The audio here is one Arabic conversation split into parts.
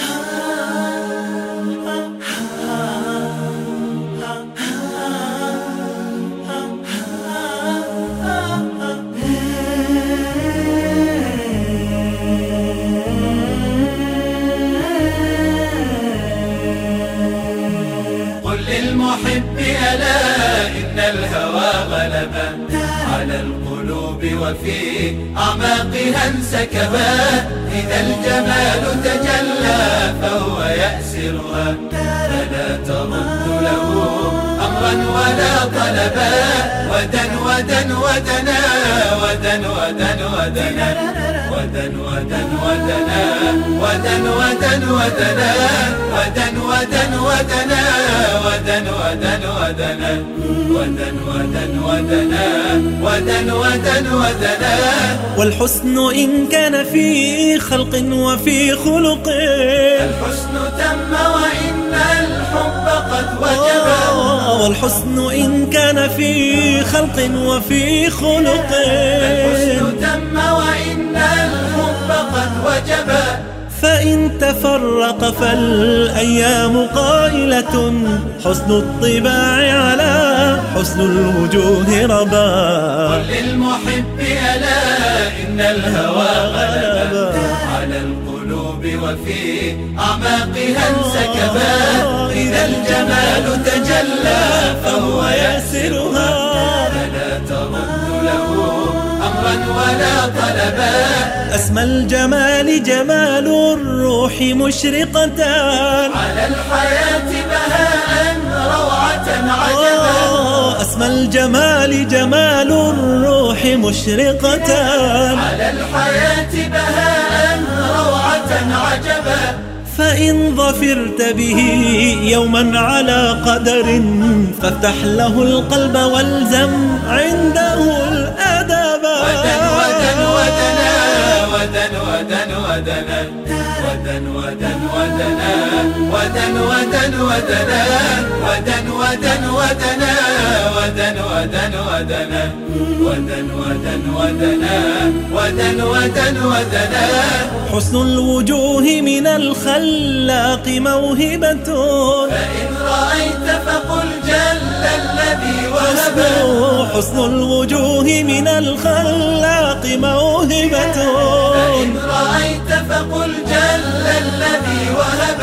Ah. ألا إن الهوى غلب على القلوب وفي أعماقها انسكبا. إذا الجمال تجلى فهو يأسرها. فلا ترد له أمرا ولا طلبا. ودن ودن ودنا ودن ودن ودنا. ودن ودن ودنا. ودن ودن ودنا. ودن ودن ودنا. ودن ودن ودنا ودن ودن ودنا ودن ودن ودنا والحسن إن كان في خلق وفي خلق. الحسن تم وإن الحب قد وجب. والحسن إن كان في خلق وفي خلق. الحسن تم وإن الحب قد وجب. فإن تفرق فالأيام قائلة. حسن الطباع على حسن الوجوه ربا. قل للمحب ألا إن الهوى غلب على القلوب وفي أعماقها انسكبا. إذا الجمال طلبا. أسمى الجمال جمال الروح مشرقة. على الحياة بهاء روعة عجبا. أسمى الجمال جمال الروح مشرقة. على الحياة بهاء روعة عجبا. فإن ظفرت به يوما على قدر فافتح له القلب والزم ودن ودن ودنا ودن ودن ودنا ودن ودن ودنا ودن ودن ودنا ودن ودن ودنا ودن ودن ودنا ودن ودن ودنا حسن الوجوه من الخلاق موهبة فإن رأيت فقل جل الذي وهب حسن الوجوه من الخلاق موهبة فإن رأيت فقل جل الذي وهب.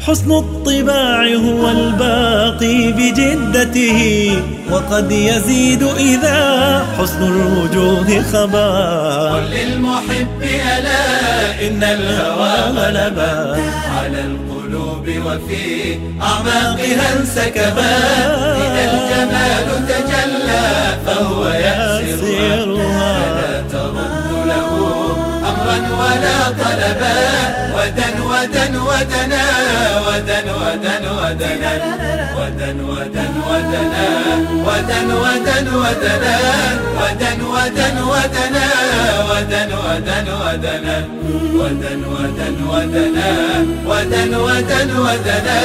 حسن الطباع هو الباقي بجدته وقد يزيد إذا حسن الوجوه خبا. قل للمحب ألا إن الهوى غلبا. على القلوب وفي أعماقها انسكبا. إذا الجمال تجلى فهو ودن ودن ودنا ودن ودن ودنا ودن ودن ودنا ودن ودن ودنا ودن ودن ودنا ودن ودن ودنا ودن ودن ودنا ودن ودن ودنا